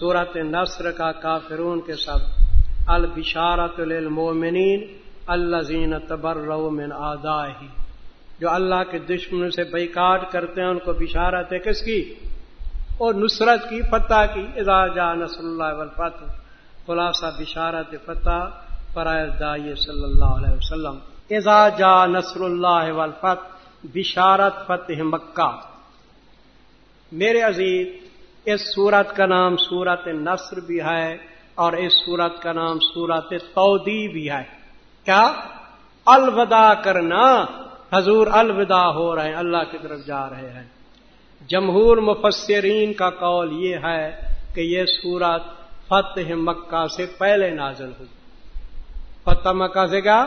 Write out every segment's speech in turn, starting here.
صورت نصر کا کافرون کے سب البشارت للمومنین الزین تبر من آدا جو اللہ کے دشمن سے بیکاٹ کرتے ہیں، ان کو بشارت ہے کس کی؟ اور نصرت کی، فتح کی۔ جا نصر اللہ والفتح، خلاصہ بشارت فتح فرائض دائی صلی اللہ علیہ وسلم۔ اذا جا نصر اللہ والفتح، بشارت فتح مکہ۔ میرے عزیز اس سورت کا نام سورت نصر بھی ہے اور اس سورت کا نام سورت تودی بھی ہے۔ کیا؟ الوداع کرنا۔ حضور الوداع ہو رہے ہیں، اللہ کی طرف جا رہے ہیں۔ جمہور مفسرین کا قول یہ ہے کہ یہ سورت فتح مکہ سے پہلے نازل ہوئی۔ فتح مکہ سے کیا؟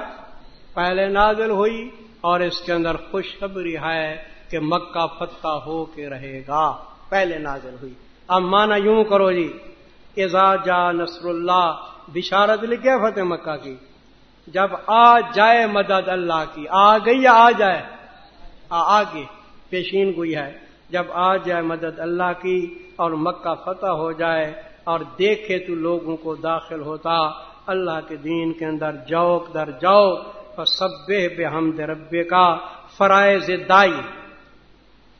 پہلے نازل ہوئی اور اس کے اندر خوشخبری ہے کہ مکہ فتح ہو کے رہے گا۔ پہلے نازل ہوئی۔ اب مانا یوں کرو جی ایزا جا نصر اللہ بشارت لکھے فتح مکہ کی۔ جب آ جائے مدد اللہ کی، آ گئی یا آ جائے؟ آگے پیشین گوئی ہے۔ جب آ جائے مدد اللہ کی اور مکہ فتح ہو جائے اور دیکھے تو لوگوں کو داخل ہوتا، اللہ کے دین کے اندر جوک در جاؤ اور سب بے حمد ربے کا فرائض دائی۔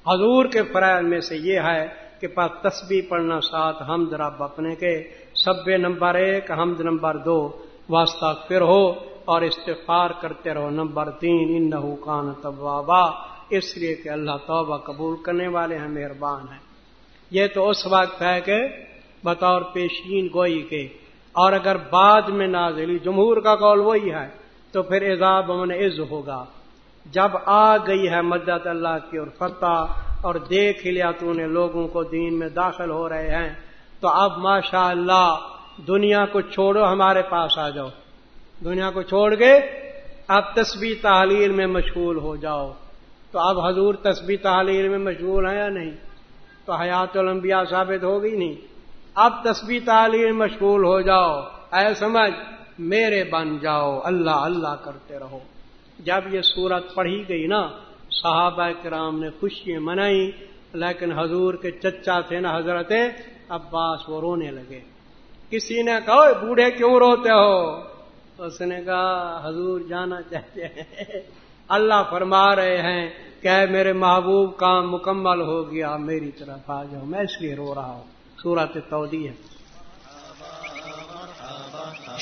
حضور کے فرائض میں سے یہ ہے کہ پاس تسبیح پڑھنا ساتھ حمد رب اپنے کے، سب نمبر ایک، حمد نمبر دو، واسطہ پھر ہو اور استفار کرتے رہو۔ نمبر تین ان کان طبابا اس لیے کہ اللہ توبہ قبول کرنے والے ہیں، مہربان ہیں۔ یہ تو اس وقت ہے کہ بطور پیشین گوئی کے، اور اگر بعد میں نازلی جمہور کا قول وہی ہے، تو پھر اعزاب امن عز ہوگا۔ جب آ گئی ہے مدد اللہ کی اور فتح اور دیکھ لیا تو نے لوگوں کو دین میں داخل ہو رہے ہیں، تو اب ماشاء اللہ دنیا کو چھوڑو، ہمارے پاس آ جاؤ۔ دنیا کو چھوڑ کے اب تسبیح تحلیل میں مشغول ہو جاؤ۔ تو اب حضور تسبیح تحلیل میں مشغول ہیں یا نہیں؟ تو حیات الانبیاء ثابت ہوگی نہیں۔ اب تسبیح تعلیم مشغول ہو جاؤ۔ اے سمجھ، میرے بن جاؤ۔ اللہ اللہ کرتے رہو۔ جب یہ صورت پڑھی گئی نا، صحابہ کرام نے خوشیاں منائی، لیکن حضور کے چچا تھے نا حضرت عباس، وہ رونے لگے۔ کسی نے کہا بوڑھے کیوں روتے ہو؟ اس نے کہا، حضور جانا چاہتے ہیں۔ اللہ فرما رہے ہیں کہ میرے محبوب، کام مکمل ہو گیا، میری طرف آ جاؤ، میں اس لیے رو رہا ہوں۔ سورت تودی ہے۔